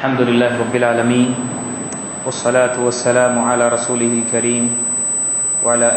الحمد لله رب العالمين والصلاة والسلام على رسوله الكريم وعلى